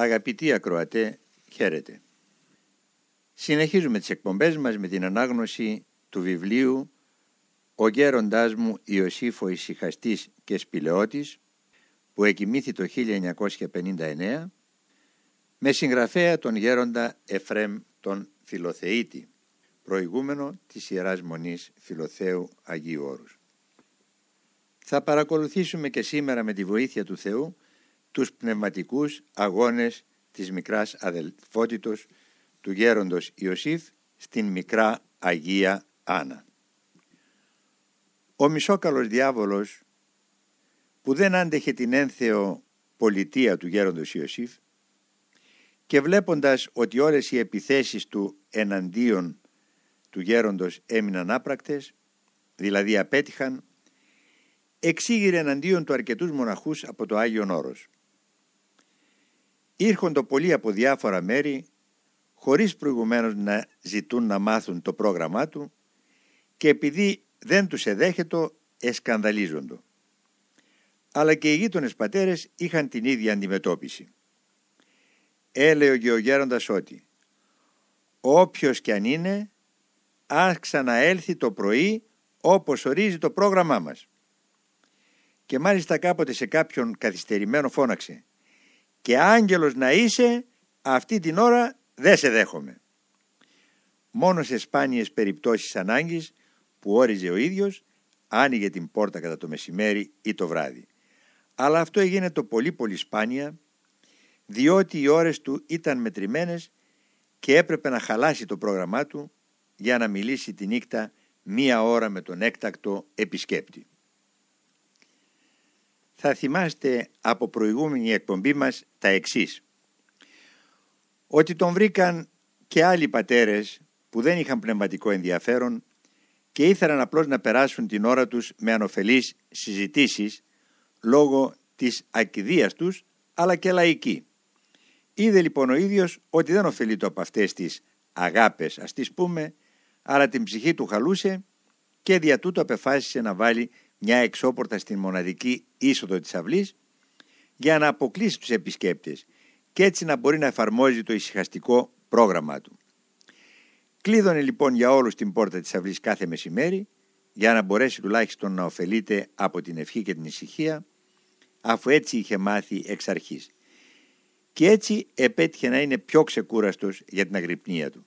Αγαπητοί ακροατέ, χαίρετε. Συνεχίζουμε τις εκπομπές μας με την ανάγνωση του βιβλίου «Ο γέροντάς μου Ιωσήφο Ισυχαστής και Σπηλαιώτης» που εκοιμήθη το 1959 με συγγραφέα τον γέροντα Εφρέμ τον Φιλοθεήτη, προηγούμενο της Ιεράς Μονής Φιλοθέου Αγίου Όρους. Θα παρακολουθήσουμε και σήμερα με τη βοήθεια του Θεού τους πνευματικούς αγώνες της μικράς αδελφότητος του γέροντος Ιωσήφ στην μικρά Αγία Άννα. Ο μισόκαλος διάβολος που δεν άντεχε την ένθεο πολιτεία του γέροντος Ιωσήφ και βλέποντας ότι όλες οι επιθέσεις του εναντίον του γέροντος έμειναν άπρακτες, δηλαδή απέτυχαν, εξήγηρε εναντίον του αρκετούς μοναχούς από το Άγιον Όρος. Ήρχοντο πολλοί από διάφορα μέρη, χωρίς προηγουμένως να ζητούν να μάθουν το πρόγραμμά του και επειδή δεν τους εδέχετο, εσκανδαλίζοντο. Αλλά και οι γείτονες πατέρες είχαν την ίδια αντιμετώπιση. Έλεγε ο γέροντας ότι όποιος κι αν είναι, ας ξαναέλθει το πρωί όπως ορίζει το πρόγραμμά μας. Και μάλιστα κάποτε σε κάποιον καθυστερημένο φώναξε και άγγελος να είσαι αυτή την ώρα δεν σε δέχομαι. Μόνο σε σπάνιες περιπτώσεις ανάγκης που όριζε ο ίδιος άνοιγε την πόρτα κατά το μεσημέρι ή το βράδυ. Αλλά αυτό έγινε το πολύ πολύ σπάνια διότι οι ώρες του ήταν μετρημένες και έπρεπε να χαλάσει το πρόγραμμά του για να μιλήσει τη νύχτα μία ώρα με τον έκτακτο επισκέπτη. Θα θυμάστε από προηγούμενη εκπομπή μας τα εξής. Ότι τον βρήκαν και άλλοι πατέρες που δεν είχαν πνευματικό ενδιαφέρον και ήθελαν απλώς να περάσουν την ώρα τους με ανοφελείς συζητήσεις λόγω της ακιδείας τους αλλά και λαϊκή. Είδε λοιπόν ο ίδιος ότι δεν ωφελείται από αυτές τις αγάπες ας τις πούμε αλλά την ψυχή του χαλούσε και δια τούτο απεφάσισε να βάλει μια εξώπορτα στην μοναδική είσοδο της αυλής για να αποκλείσει τους επισκέπτες και έτσι να μπορεί να εφαρμόζει το ησυχαστικό πρόγραμμά του. Κλείδωνε λοιπόν για όλους την πόρτα της αυλής κάθε μεσημέρι για να μπορέσει τουλάχιστον να ωφελείται από την ευχή και την ησυχία αφού έτσι είχε μάθει εξ αρχής. Και έτσι επέτυχε να είναι πιο ξεκούραστος για την αγρυπνία του.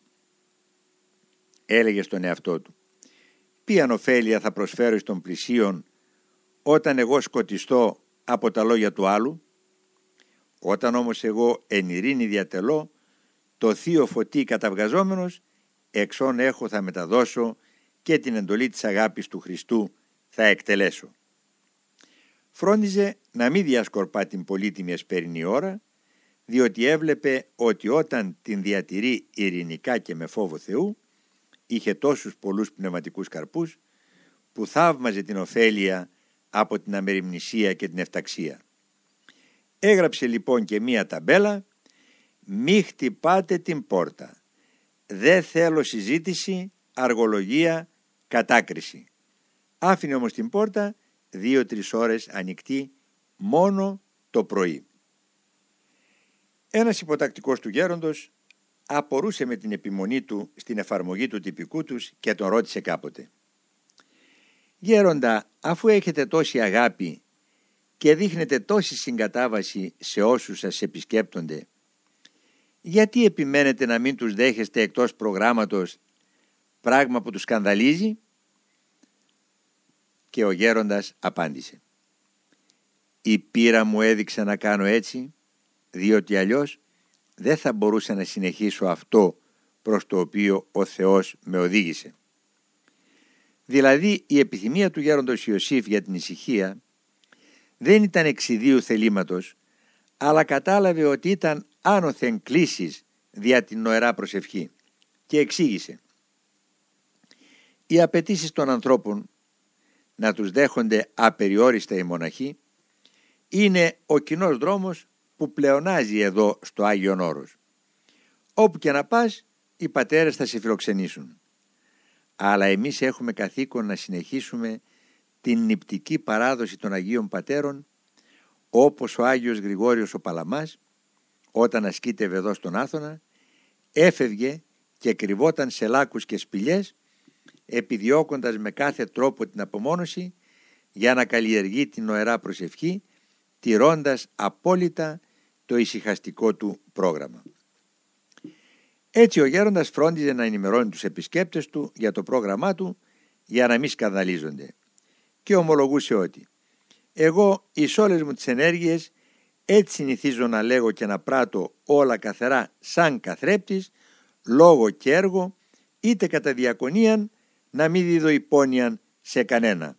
Έλεγε στον εαυτό του «Ποιαν ωφέλεια θα προσφέρω στον πλησίον όταν εγώ σκοτιστώ από τα λόγια του άλλου» Όταν όμως εγώ εν ειρήνη διατελώ, το θείο φωτί καταβγαζόμενος, εξών έχω θα μεταδώσω και την εντολή της αγάπης του Χριστού θα εκτελέσω. Φρόντιζε να μην διασκορπά την πολύτιμη εσπερινή ώρα, διότι έβλεπε ότι όταν την διατηρεί ειρηνικά και με φόβο Θεού, είχε τόσους πολλούς πνευματικούς καρπούς, που θαύμαζε την ωφέλεια από την αμεριμνησία και την εφταξία. Έγραψε λοιπόν και μία ταμπέλα «Μη χτυπάτε την πόρτα. Δεν θέλω συζήτηση, αργολογία, κατάκριση». Άφηνε όμως την πόρτα δύο-τρεις ώρες ανοιχτή μόνο το πρωί. Ένας υποτακτικός του γέροντος απορούσε με την επιμονή του στην εφαρμογή του τυπικού τους και τον ρώτησε κάποτε. «Γέροντα, αφού έχετε τόση αγάπη και δείχνετε τόση συγκατάβαση σε όσους σας επισκέπτονται, γιατί επιμένετε να μην τους δέχεστε εκτός προγράμματος πράγμα που τους σκανδαλίζει» και ο γέροντας απάντησε. «Η πείρα μου έδειξε να κάνω έτσι, διότι αλλιώς δεν θα μπορούσα να συνεχίσω αυτό προς το οποίο ο Θεός με οδήγησε». Δηλαδή η επιθυμία του γέροντος Ιωσήφ για την ησυχία δεν ήταν εξιδίου θελήματος, αλλά κατάλαβε ότι ήταν άνωθεν κλήσεις δια την νοερά προσευχή και εξήγησε. Οι απαιτήσεις των ανθρώπων να τους δέχονται απεριόριστα οι μοναχοί είναι ο κοινός δρόμος που πλεονάζει εδώ στο Άγιον Όρος. Όπου και να πας οι πατέρες θα σε φιλοξενήσουν. Αλλά εμείς έχουμε καθήκον να συνεχίσουμε την νηπτική παράδοση των Αγίων Πατέρων όπως ο Άγιος Γρηγόριος ο Παλαμάς, όταν ασκήτευε εδώ στον Άθωνα, έφευγε και κρυβόταν σε λάκους και σπηλιές, επιδιώκοντας με κάθε τρόπο την απομόνωση για να καλλιεργεί την νοερά προσευχή, τηρώντας απόλυτα το ησυχαστικό του πρόγραμμα. Έτσι ο γέροντας φρόντιζε να ενημερώνει τους επισκέπτες του για το πρόγραμμά του για να μην σκανδαλίζονται και ομολογούσε ότι «Εγώ εις όλες μου τις ενέργειες έτσι συνηθίζω να λέγω και να πράττω όλα καθερά σαν καθρέπτης, λόγο και έργο, είτε κατά διακονίαν να μην δίδω υπόνοιαν σε κανένα.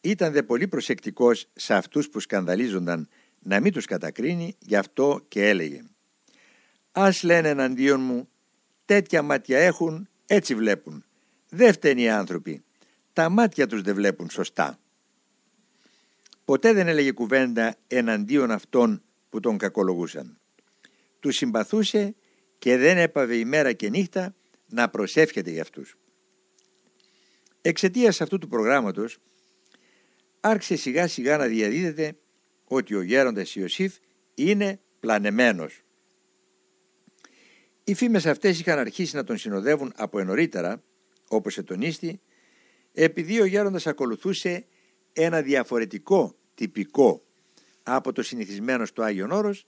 Ήταν δε πολύ προσεκτικός σε αυτούς που σκανδαλίζονταν να μην τους κατακρίνει, γι' αυτό και έλεγε «Ας λένε εναντίον μου, τέτοια μάτια έχουν, έτσι βλέπουν. Δεν φταίνει οι άνθρωποι, τα μάτια τους δεν βλέπουν σωστά». Ποτέ δεν έλεγε κουβέντα εναντίον αυτών που τον κακολογούσαν. Τους συμπαθούσε και δεν έπαβε ημέρα και νύχτα να προσεύχεται για αυτούς. Εξαιτίας αυτού του προγράμματος άρχισε σιγά σιγά να διαδίδεται ότι ο γέροντας Ιωσήφ είναι πλανεμένος. Οι φήμες αυτές είχαν αρχίσει να τον συνοδεύουν από ενωρίτερα, όπως ετονίστη, επειδή ο γέροντας ακολουθούσε ένα διαφορετικό τυπικό από το συνηθισμένο στο Άγιον Όρος,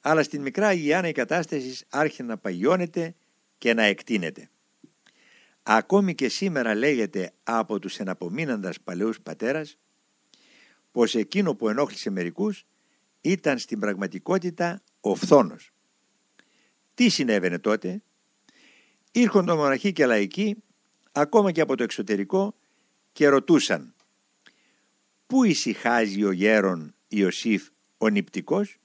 αλλά στην μικρά Αγιάννα η κατάσταση άρχισε να παγιώνεται και να εκτείνεται. Ακόμη και σήμερα λέγεται από τους εναπομείναντας παλαιούς πατέρας πως εκείνο που ενόχλησε μερικούς ήταν στην πραγματικότητα ο φθόνος. Τι συνέβαινε τότε; Ήρχονται μοναχοί και λαϊκοί ακόμα και από το εξωτερικό και ρωτούσαν «Πού ησυχάζει ο γέρον Ιωσήφ ο νηπτικός»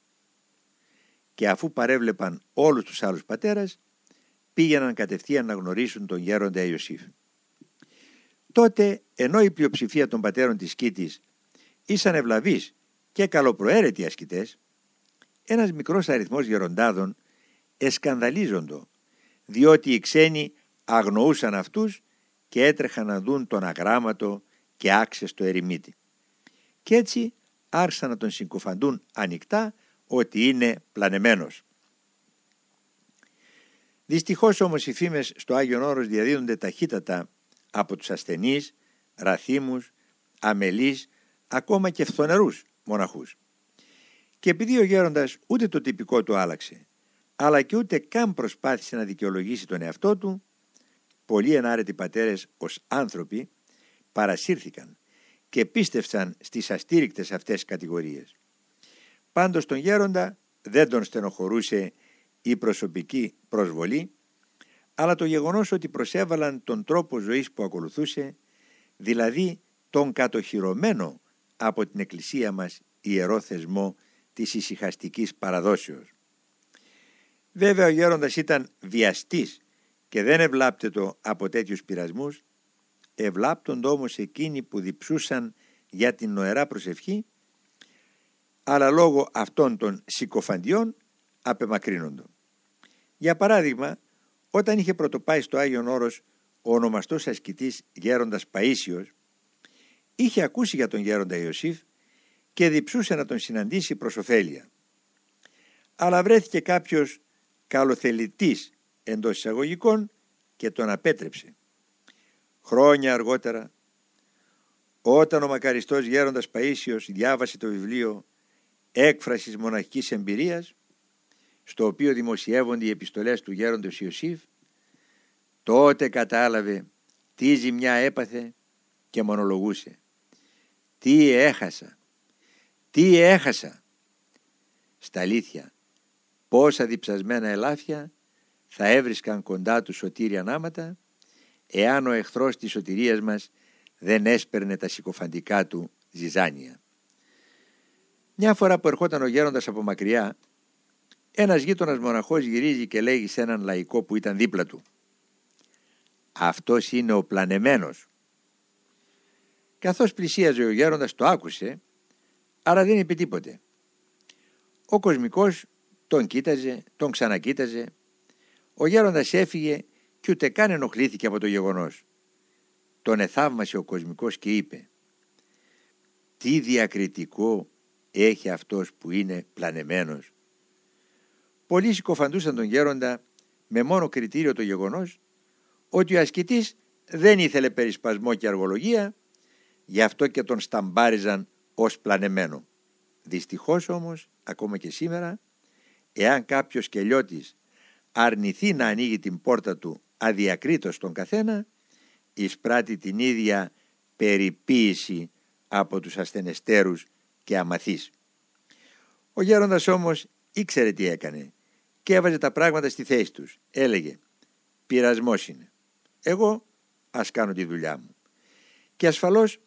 και αφού παρέβλεπαν όλους τους άλλους πατέρας πήγαιναν κατευθείαν να γνωρίσουν τον γέροντα Ιωσήφ. Τότε ενώ η πλειοψηφία των πατέρων της Κίτης ήσαν ευλαβείς και καλοπροαίρετοι ασκητές, ένας μικρός αριθμός γεροντάδων εσκανδαλίζοντο, διότι οι ξένοι αγνοούσαν αυτούς και έτρεχαν να δουν τον αγράμματο και άξεστο ερημίτη. Και έτσι άρχισαν να τον συγκοφαντούν ανοιχτά ότι είναι πλανεμένος. Δυστυχώς όμως οι φήμες στο Άγιον Όρος διαδίδονται ταχύτατα από τους ασθενείς, ραθίμους, αμελείς, ακόμα και φθονερούς μοναχούς. Και επειδή ο γέροντας ούτε το τυπικό του άλλαξε, αλλά και ούτε καν προσπάθησε να δικαιολογήσει τον εαυτό του, πολλοί ενάρετοι πατέρες ως άνθρωποι παρασύρθηκαν και πίστευσαν στις αστήρικτες αυτές κατηγορίες. Πάντως τον γέροντα δεν τον στενοχωρούσε η προσωπική προσβολή, αλλά το γεγονός ότι προσέβαλαν τον τρόπο ζωής που ακολουθούσε, δηλαδή τον κατοχυρωμένο από την Εκκλησία μας ιερό θεσμό της ησυχαστικής παραδόσεως. Βέβαια ο γέροντας ήταν βιαστής και δεν ευλάπτετο από τέτοιους πειρασμούς, ευλάπτονται όμως εκείνοι που διψούσαν για την νοερά προσευχή, αλλά λόγω αυτών των συκοφαντιών απεμακρύνοντο. Για παράδειγμα, όταν είχε πρωτοπάει στο Άγιον Όρος ο ονομαστός ασκητής γέροντας Παΐσιος, είχε ακούσει για τον γέροντα Ιωσήφ και διψούσε να τον συναντήσει προς ωφέλεια. Αλλά βρέθηκε κάποιος καλοθελητής εντός εισαγωγικών και τον απέτρεψε. Χρόνια αργότερα, όταν ο μακαριστός γέροντας Παΐσιος διάβασε το βιβλίο «Έκφρασης μοναχικής εμπειρίας», στο οποίο δημοσιεύονται οι επιστολές του γέροντος Ιωσήφ, τότε κατάλαβε τι ζημιά έπαθε και μονολογούσε. Τι έχασα, τι έχασα; Στα αλήθεια, πόσα διψασμένα ελάφια θα έβρισκαν κοντά τους σωτήρια νάματα, εάν ο εχθρός της σωτηρίας μας δεν έσπερνε τα συκοφαντικά του ζυζάνια. Μια φορά που ερχόταν ο γέροντας από μακριά, ένας γείτονας μοναχός γυρίζει και λέγει σε έναν λαϊκό που ήταν δίπλα του «Αυτός είναι ο πλανεμένος». Καθώς πλησίαζε ο γέροντας το άκουσε, άρα δεν είπε τίποτε. Ο κοσμικός τον κοίταζε, τον ξανακοίταζε. Ο γέροντας έφυγε και ούτε καν ενοχλήθηκε από το γεγονός. Τον εθαύμασε ο κοσμικός και είπε «Τι διακριτικό έχει αυτός που είναι πλανεμένος» πολλοί συκοφαντούσαν τον γέροντα με μόνο κριτήριο το γεγονός ότι ο ασκητής δεν ήθελε περισπασμό και αργολογία, γι' αυτό και τον σταμπάριζαν ως πλανεμένο. Δυστυχώς όμως, ακόμα και σήμερα, εάν κάποιος κελιώτης αρνηθεί να ανοίγει την πόρτα του αδιακρίτως στον καθένα, εισπράττει την ίδια περιποίηση από τους ασθενεστέρους και αμαθείς. Ο γέροντας όμως ήξερε τι έκανε και έβαζε τα πράγματα στη θέση τους. Έλεγε «Πειρασμός είναι. Εγώ ας κάνω τη δουλειά μου». Και ασφαλώς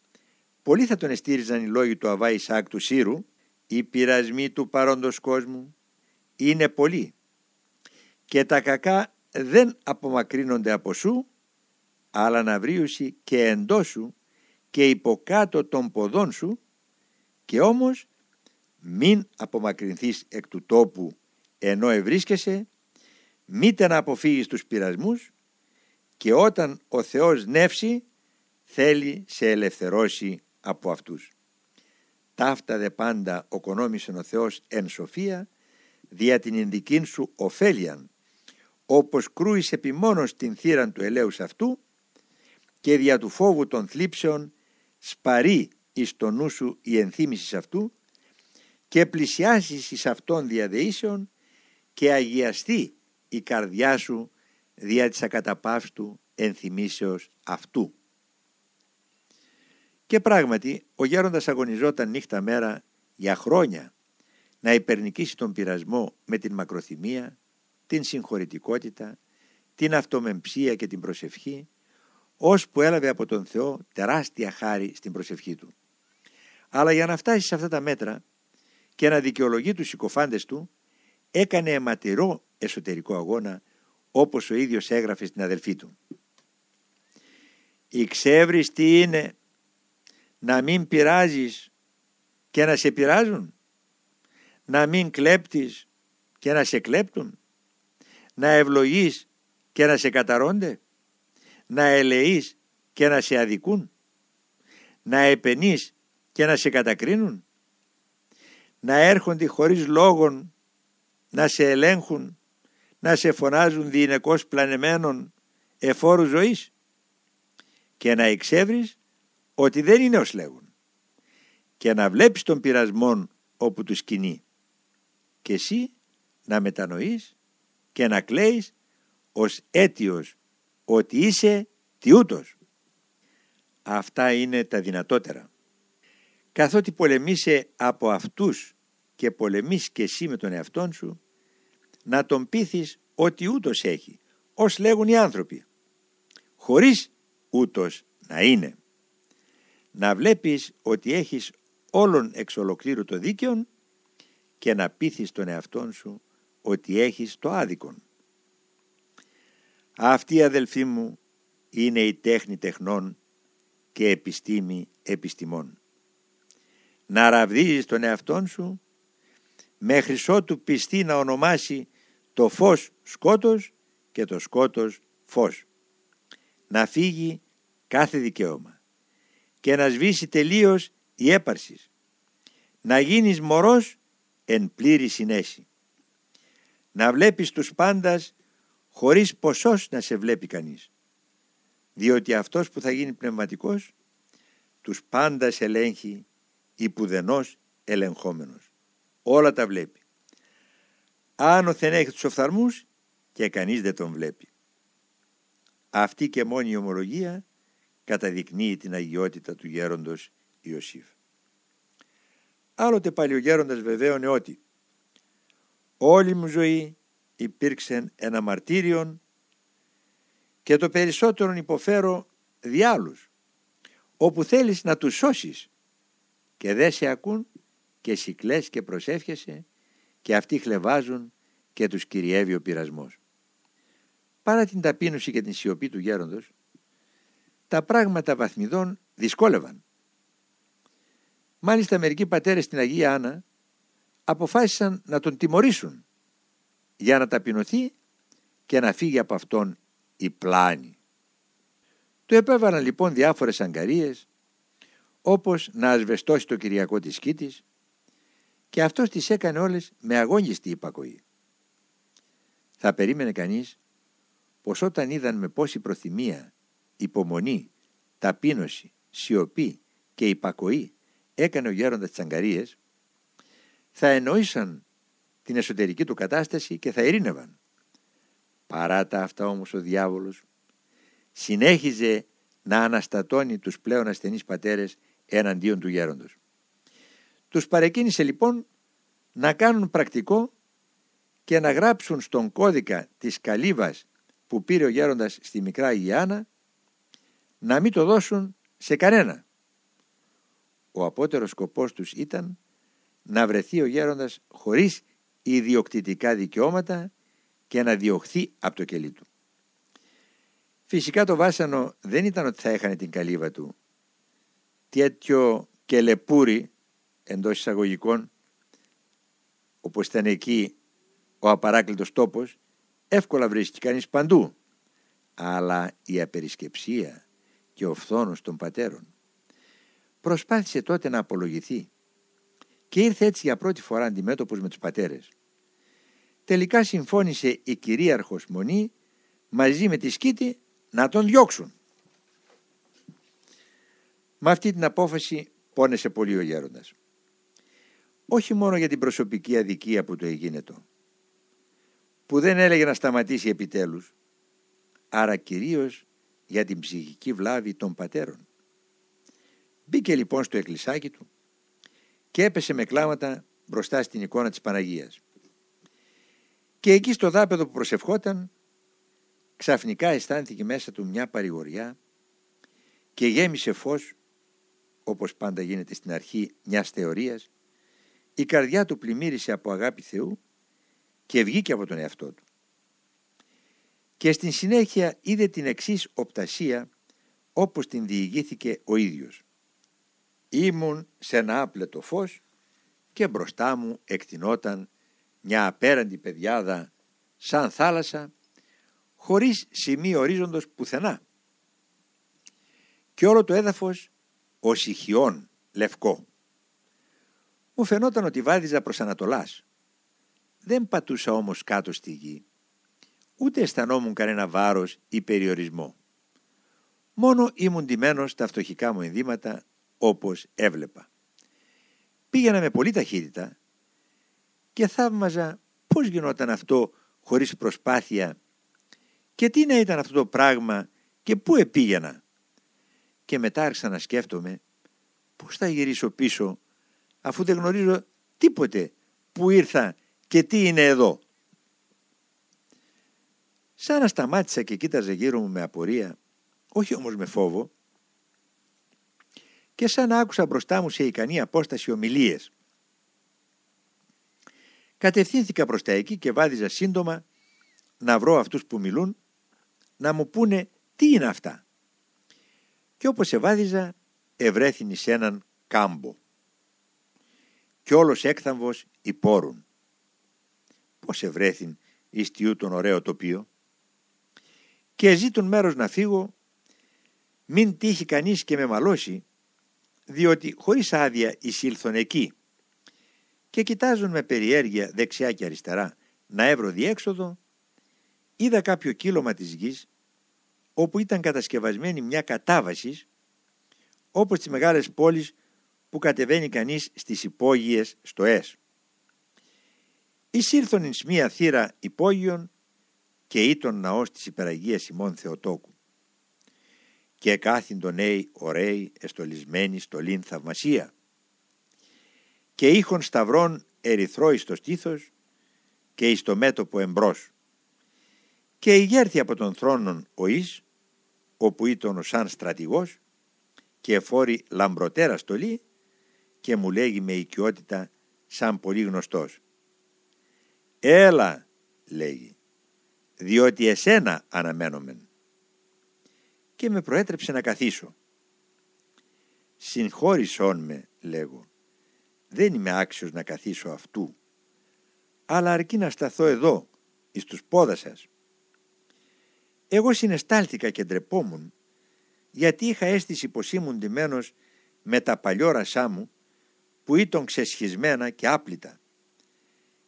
πολλοί θα τον εστήριζαν οι λόγοι του Αβά Ισάκ του Σύρου «Οι πειρασμοί του παρόντος κόσμου είναι πολλοί και τα κακά δεν απομακρύνονται από σου αλλά να βρίουσι και εντός σου και υποκάτω των ποδών σου και όμως μην απομακρυνθείς εκ του τόπου. Ενώ ευρίσκεσαι, μήτε να αποφύγεις τους πειρασμούς και όταν ο Θεός νεύσει θέλει σε ελευθερώσει από αυτούς. Ταύτα δε πάντα οκονόμησεν ο Θεός εν σοφία δια την ενδικήν σου ωφέλιαν όπως κρούεις επιμόνως την θύραν του ελέους αυτού και δια του φόβου των θλίψεων σπαρεί εις το νου σου η ενθύμησης αυτού και πλησιάσεις εις αυτών διαδεήσεων και αγιαστεί η καρδιά σου δια της ακαταπαύστου ενθυμίσεως αυτού. Και πράγματι ο γέροντας αγωνιζόταν νύχτα μέρα για χρόνια να υπερνικήσει τον πειρασμό με την μακροθυμία, την συγχωρητικότητα, την αυτομεμψία και την προσευχή, που έλαβε από τον Θεό τεράστια χάρη στην προσευχή του. Αλλά για να φτάσει σε αυτά τα μέτρα και να δικαιολογεί τους συκοφάντες του, έκανε αιματηρό εσωτερικό αγώνα όπως ο ίδιος έγραφε στην αδελφή του. «Ιξεύρεις τι είναι να μην πειράζεις και να σε πειράζουν, να μην κλέπτεις και να σε κλέπτουν, να ευλογείς και να σε καταρώνται, να ελεείς και να σε αδικούν, να επενείς και να σε κατακρίνουν, να έρχονται χωρίς λόγων να σε ελέγχουν, να σε φωνάζουν διηνεκώς πλανεμένων εφόρου ζωής. Και να εξεύρεις ότι δεν είναι ως λέγουν και να βλέπεις τον πειρασμόν όπου τους σκηνεί και εσύ να μετανοείς και να κλαίεις ως αίτιος ότι είσαι τιούτος. Αυτά είναι τα δυνατότερα. Καθότι πολεμήσε από αυτούς και πολεμείς και εσύ με τον εαυτόν σου, να τον πείθεις ότι ούτως έχει, ως λέγουν οι άνθρωποι, χωρίς ούτως να είναι. Να βλέπεις ότι έχεις όλον εξ ολοκλήρου το δίκαιον και να πείθεις τον εαυτόν σου ότι έχεις το άδικον. Αυτή αδελφοί μου είναι η τέχνη τεχνών και επιστήμη επιστημών. Να ραβδίζεις τον εαυτόν σου μέχρι ότου πιστεί να ονομάσει το φως σκότος και το σκότος φως. Να φύγει κάθε δικαίωμα και να σβήσει τελείως η έπαρσης. Να γίνεις μωρός εν πλήρη συνέση. Να βλέπεις τους πάντας χωρίς ποσός να σε βλέπει κανείς. Διότι αυτός που θα γίνει πνευματικός τους πάντας ελέγχει υπουδενός ελεγχόμενος όλα τα βλέπει. Άνωθεν έχει τους οφθαλμούς και κανείς δεν τον βλέπει. Αυτή και μόνη η ομολογία καταδεικνύει την αγιότητα του γέροντος Ιωσήφ. Άλλοτε πάλι ο γέροντας βεβαίωνε ότι όλη μου ζωή υπήρξε ένα μαρτύριον και το περισσότερον υποφέρω διάλους όπου θέλεις να τους σώσεις και δεν σε ακούν και συκλές και προσεύχεσαι και αυτοί χλεβάζουν και τους κυριεύει ο πειρασμός. Παρά την ταπείνωση και την σιωπή του γέροντος, τα πράγματα βαθμιδών δυσκόλευαν. Μάλιστα μερικοί πατέρες στην Αγία Άννα αποφάσισαν να τον τιμωρήσουν για να ταπεινωθεί και να φύγει από αυτόν η πλάνη. Του επέβαλαν λοιπόν διάφορες αγκαρίες όπως να ασβεστώσει το Κυριακό της Κίτης και αυτός τις έκανε όλες με αγώνιστη υπακοή. Θα περίμενε κανείς πως όταν είδαν με πόση προθυμία, υπομονή, ταπείνωση, σιωπή και υπακοή έκανε ο γέροντας Τσαγκαρίες, θα εννοήσαν την εσωτερική του κατάσταση και θα ειρήνευαν. Παρά τα αυτά όμως ο διάβολος συνέχιζε να αναστατώνει τους πλέον ασθενείς πατέρες εναντίον του γέροντος. Τους παρεκκίνησε λοιπόν να κάνουν πρακτικό και να γράψουν στον κώδικα της καλύβας που πήρε ο γέροντας στη μικρά Ιάννα να μην το δώσουν σε κανένα. Ο απότερος σκοπός τους ήταν να βρεθεί ο γέροντας χωρίς ιδιοκτητικά δικαιώματα και να διωχθεί από το κελί του. Φυσικά το βάσανο δεν ήταν ότι θα έχανε την καλύβα του. Τέτοιο κελεπούρι εντός εισαγωγικών όπως ήταν εκεί ο απαράκλητος τόπος εύκολα βρίσκει κανείς παντού αλλά η απερισκεψία και ο φθόνος των πατέρων προσπάθησε τότε να απολογηθεί και ήρθε έτσι για πρώτη φορά αντιμέτωπος με τους πατέρες. Τελικά συμφώνησε η κυρίαρχος Μονή μαζί με τη Σκήτη να τον διώξουν. Με αυτή την απόφαση πόνεσε πολύ ο γέροντας. Όχι μόνο για την προσωπική αδικία που το εγίνετο, που δεν έλεγε να σταματήσει επιτέλους, άρα κυρίως για την ψυχική βλάβη των πατέρων. Μπήκε λοιπόν στο εκκλησάκι του και έπεσε με κλάματα μπροστά στην εικόνα της Παναγίας. Και εκεί στο δάπεδο που προσευχόταν ξαφνικά αισθάνθηκε μέσα του μια παρηγοριά και γέμισε φως όπως πάντα γίνεται στην αρχή μιας θεωρίας η καρδιά του πλημμύρισε από αγάπη Θεού και βγήκε από τον εαυτό του. Και στην συνέχεια είδε την εξής οπτασία όπως την διηγήθηκε ο ίδιος. Ήμουν σε ένα άπλετο φως και μπροστά μου εκτινόταν μια απέραντη παιδιάδα σαν θάλασσα χωρίς σημείο ορίζοντος πουθενά. Και όλο το έδαφος ως ηχιόν λευκό. Μου φαινόταν ότι βάδιζα προς Ανατολάς. Δεν πατούσα όμως κάτω στη γη. Ούτε αισθανόμουν κανένα βάρος ή περιορισμό. Μόνο ήμουν ντυμένος στα φτωχικά μου ενδύματα όπως έβλεπα. Πήγαινα με πολύ ταχύτητα και θαύμαζα πώς γινόταν αυτό χωρίς προσπάθεια και τι να ήταν αυτό το πράγμα και πού επήγαινα. Και μετά άρχισα να σκέφτομαι πώς θα γυρίσω πίσω αφού δεν γνωρίζω τίποτε που ήρθα και τι είναι εδώ. Σαν να σταμάτησα και κοίταζε γύρω μου με απορία, όχι όμως με φόβο, και σαν να άκουσα μπροστά μου σε ικανή απόσταση ομιλίες. Κατευθύνθηκα προς τα εκεί και βάδιζα σύντομα να βρω αυτούς που μιλούν, να μου πούνε τι είναι αυτά. Και όπως εβάδιζα, ευρέθην σε έναν κάμπο. Κι όλος έκθαμβος υπόρουν. Πώς ευρέθην εις τον ωραίο τοπίο; Και ζήτουν μέρος να φύγω, μην τύχει κανείς και με μαλώσει, διότι χωρίς άδεια εισήλθον εκεί και κοιτάζουν με περιέργεια δεξιά και αριστερά να έβρω διέξοδο, είδα κάποιο κύλωμα της γης όπου ήταν κατασκευασμένη μια κατάβασης όπως τις μεγάλες πόλεις που κατεβαίνει κανείς στις υπόγειες στοές. Εισήλθον εις μία θύρα υπόγειων και ήτον ναός της υπεραγίας ημών Θεοτόκου. Και κάθυντο νέοι ωραίοι εστολισμένοι στολήν θαυμασία. Και είχον σταυρών ερυθρό εις το στήθος και εις το μέτωπο εμπρός. Και ηγέρθη από τον θρόνον ο Ις όπου ήταν σαν στρατηγός και εφόρει λαμπροτέρα στολή και μου λέγει με οικειότητα σαν πολύ γνωστός. «Έλα», λέγει, «διότι εσένα αναμένομεν» και με προέτρεψε να καθίσω. «Συγχώρησόν με», λέγω, «δεν είμαι άξιος να καθίσω αυτού, αλλά αρκεί να σταθώ εδώ, εις τους πόδας σας». Εγώ συνεστάλθηκα και ντρεπόμουν, γιατί είχα αίσθηση πως ήμουν ντυμένος με τα παλιόρασά μου, που ήταν ξεσχισμένα και άπλυτα.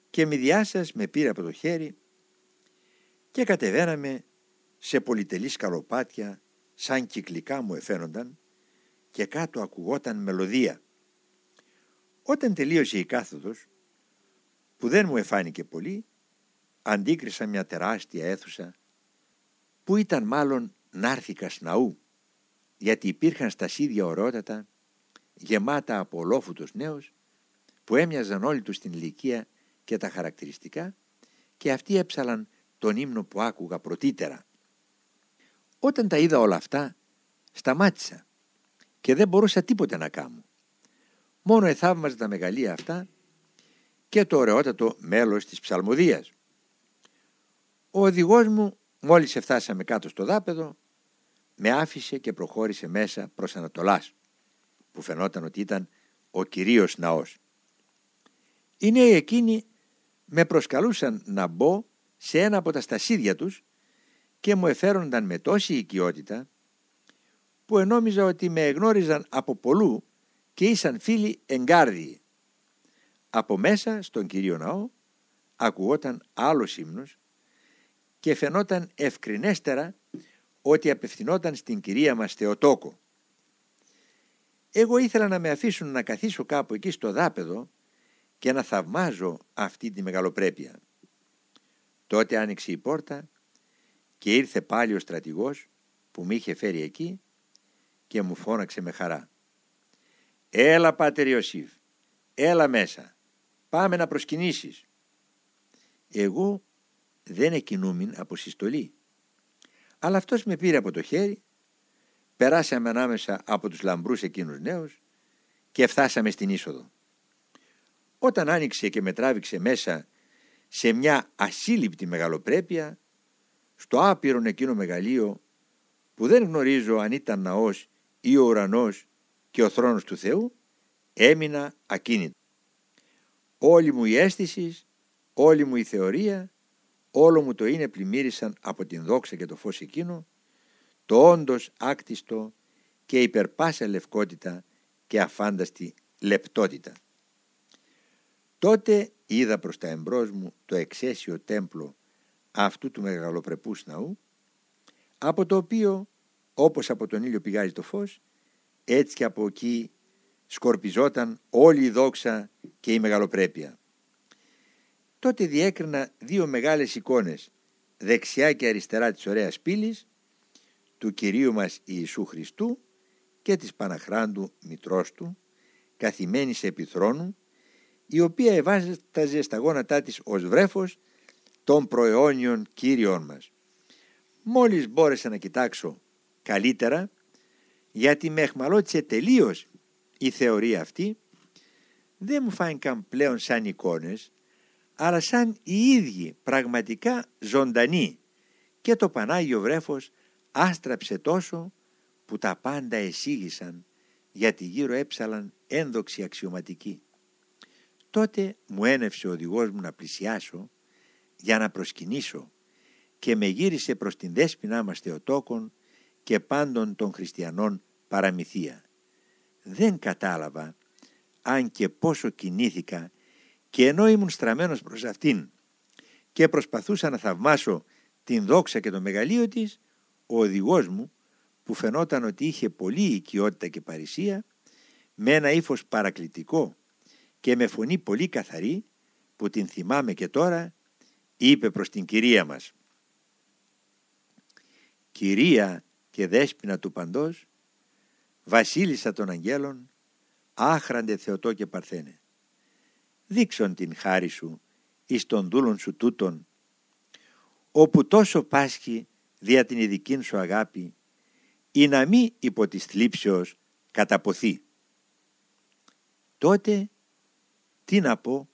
Και μη διάσας με πήρε από το χέρι και κατεβαίναμε σε πολυτελή σκαλοπάτια σαν κυκλικά μου εφαίνονταν και κάτω ακουγόταν μελωδία. Όταν τελείωσε η κάθοδος που δεν μου εφάνηκε πολύ αντίκρισα μια τεράστια αίθουσα που ήταν μάλλον νάρθηκα σναού γιατί υπήρχαν στασίδια ωραότατα γεμάτα από ολόφουτος νέους που έμοιαζαν όλοι τους στην ηλικία και τα χαρακτηριστικά και αυτοί έψαλαν τον ύμνο που άκουγα πρωτήτερα. Όταν τα είδα όλα αυτά σταμάτησα και δεν μπορούσα τίποτε να κάνω. Μόνο εθαύμαζα τα μεγαλεία αυτά και το ωραιότατο μέλος της ψαλμοδίας. Ο οδηγός μου μόλις εφτάσαμε κάτω στο δάπεδο με άφησε και προχώρησε μέσα προς Ανατολάς που φαινόταν ότι ήταν ο κυρίως ναός. Οι νέοι εκείνοι με προσκαλούσαν να μπω σε ένα από τα στασίδια τους και μου εφέρονταν με τόση οικειότητα που ενόμιζα ότι με εγνώριζαν από πολλού και ήσαν φίλοι εγκάρδιοι. Από μέσα στον Κυρίο Ναό ακουγόταν άλλος ύμνος και φαινόταν ευκρινέστερα ότι απευθυνόταν στην Κυρία μας Θεοτόκο. Εγώ ήθελα να με αφήσουν να καθίσω κάπου εκεί στο δάπεδο και να θαυμάζω αυτή τη μεγαλοπρέπεια. Τότε άνοιξε η πόρτα και ήρθε πάλι ο στρατηγός που με είχε φέρει εκεί και μου φώναξε με χαρά. «Έλα, Πάτερ Ιωσήφ, έλα μέσα, πάμε να προσκυνήσεις». Εγώ δεν εκινούμην από συστολή, αλλά αυτός με πήρε από το χέρι, περάσαμε ανάμεσα από τους λαμπρούς εκείνους νέους και φτάσαμε στην είσοδο. Όταν άνοιξε και με τράβηξε μέσα σε μια ασύλληπτη μεγαλοπρέπεια, στο άπειρον εκείνο μεγαλείο που δεν γνωρίζω αν ήταν ναός ή ο ουρανός και ο θρόνος του Θεού, έμεινα ακίνητο. Όλη μου η αίσθησης, όλη μου η θεωρία, όλο μου το είναι πλημμύρισαν από την δόξα και το φως εκείνο, το όντως άκτιστο και υπερπάσα λευκότητα και αφάνταστη λεπτότητα. Τότε είδα προς τα εμπρός μου το εξαίσιο τέμπλο αυτού του μεγαλοπρεπούς ναού, από το οποίο όπως από τον ήλιο πηγάζει το φως, έτσι και από εκεί σκορπιζόταν όλη η δόξα και η μεγαλοπρέπεια. Τότε διέκρινα δύο μεγάλες εικόνες, δεξιά και αριστερά της ωραίας πύλης, του Κυρίου μας Ιησού Χριστού και της Παναχράντου Μητρός του, καθημένης σε επιθρόνου, η οποία ευάζεταζε στα γόνατά της ως βρέφος των προαιώνιων Κύριων μας. Μόλις μπόρεσα να κοιτάξω καλύτερα, γιατί με εχμαλώτησε τελείως η θεωρία αυτή, δεν μου φάνηκαν πλέον σαν εικόνες, αλλά σαν οι ίδιοι πραγματικά ζωντανοί και το Πανάγιο Βρέφος άστραψε τόσο που τα πάντα εσήγησαν γιατί γύρω έψαλαν ένδοξη αξιωματικοί. Τότε μου ένευσε ο οδηγός μου να πλησιάσω για να προσκυνήσω και με γύρισε προς την δέσποινά μας Θεοτόκον και πάντων των χριστιανών παραμυθία. Δεν κατάλαβα αν και πόσο κινήθηκα και ενώ ήμουν στραμμένος προς αυτήν και προσπαθούσα να θαυμάσω την δόξα και το μεγαλείο της, ο οδηγός μου που φαινόταν ότι είχε πολύ οικειότητα και παρησία, με ένα ύφος παρακλητικό και με φωνή πολύ καθαρή, που την θυμάμαι και τώρα, είπε προς την κυρία μας «Κυρία και δέσποινα του παντός, βασίλισσα των αγγέλων, άχραντε Θεοτό και Παρθένε, δείξον την χάρη σου εις των δούλων σου τούτων, όπου τόσο πάσχει δια την ειδική σου αγάπη, ή να μη υπό της θλίψεως καταποθεί. Τότε, τι να πω,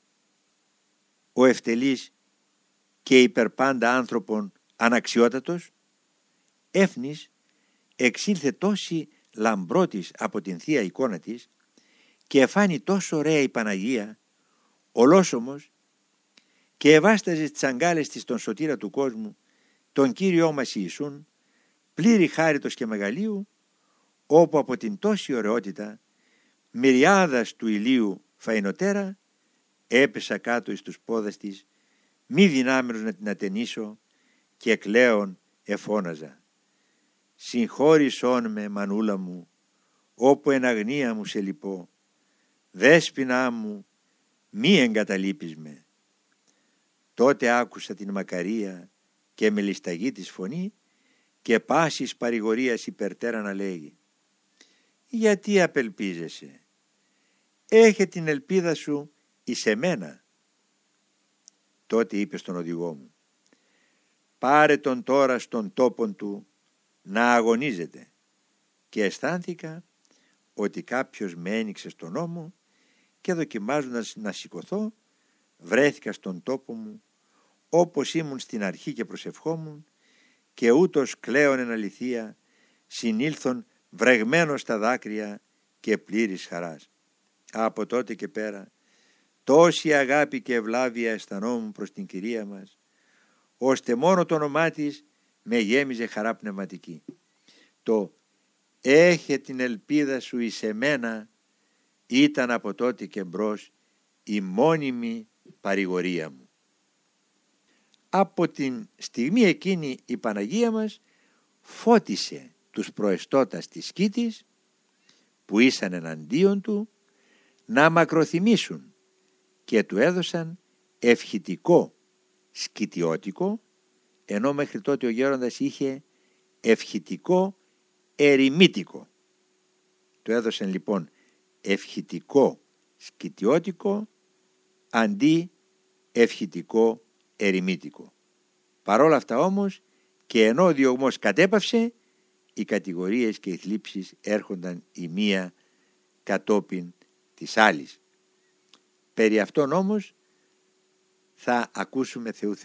ο ευτελής και υπερπάντα άνθρωπον αναξιότατος, έφνης εξήλθε τόση λαμπρότης από την Θεία εικόνα της και εφάνει τόσο ωραία η Παναγία, ολόσωμος και εβάσταζε στις αγκάλες της τον σωτήρα του κόσμου, τον Κύριό μας Ιησούν, πλήρη χάριτος και μεγαλείου, όπου από την τόση ωραιότητα, μυριάδας του ηλίου φαϊνοτέρα, έπεσα κάτω εις τους πόδες της, μη δυνάμενος να την ατενίσω και κλαίων εφώναζα. Συγχώρησόν με μανούλα μου, όπου εν αγνία μου σε λυπώ, δέσποινά μου, μη εγκαταλείπεις με. Τότε άκουσα την μακαρία και με λισταγή της φωνή και πάσης παρηγορίας υπερτέρα να λέγει «Γιατί απελπίζεσαι, έχε την ελπίδα σου εις εμένα». Τότε είπε στον οδηγό μου «Πάρε τον τώρα στον τόπον του να αγωνίζεται» και αισθάνθηκα ότι κάποιος με ένοιξε στον ώμο και δοκιμάζοντας να σηκωθώ βρέθηκα στον τόπο μου όπως ήμουν στην αρχή και προσευχόμουν και ούτως κλαίων εν αληθεία συνήλθον βρεγμένος στα δάκρυα και πλήρης χαράς. Από τότε και πέρα τόση αγάπη και ευλάβεια αισθανόμουν προς την Κυρία μας ώστε μόνο το όνομά της με γέμιζε χαρά πνευματική. Το «Έχε την ελπίδα σου εις εμένα» ήταν από τότε και μπρος η μόνιμη παρηγορία μου. Από την στιγμή εκείνη η Παναγία μας φώτισε τους προεστώτας της σκήτης που ήσαν εναντίον του να μακροθυμήσουν και του έδωσαν ευχητικό σκητιώτικο ενώ μέχρι τότε ο γέροντας είχε ευχητικό ερημίτικο. Του έδωσαν λοιπόν ευχητικό σκητιώτικο αντί ευχητικό ερημίτικο. Παρόλα αυτά όμως και ενώ ο διωγμός κατέπαυσε οι κατηγορίες και οι θλίψεις έρχονταν η μία κατόπιν της άλλης. Περί αυτών όμως θα ακούσουμε Θεού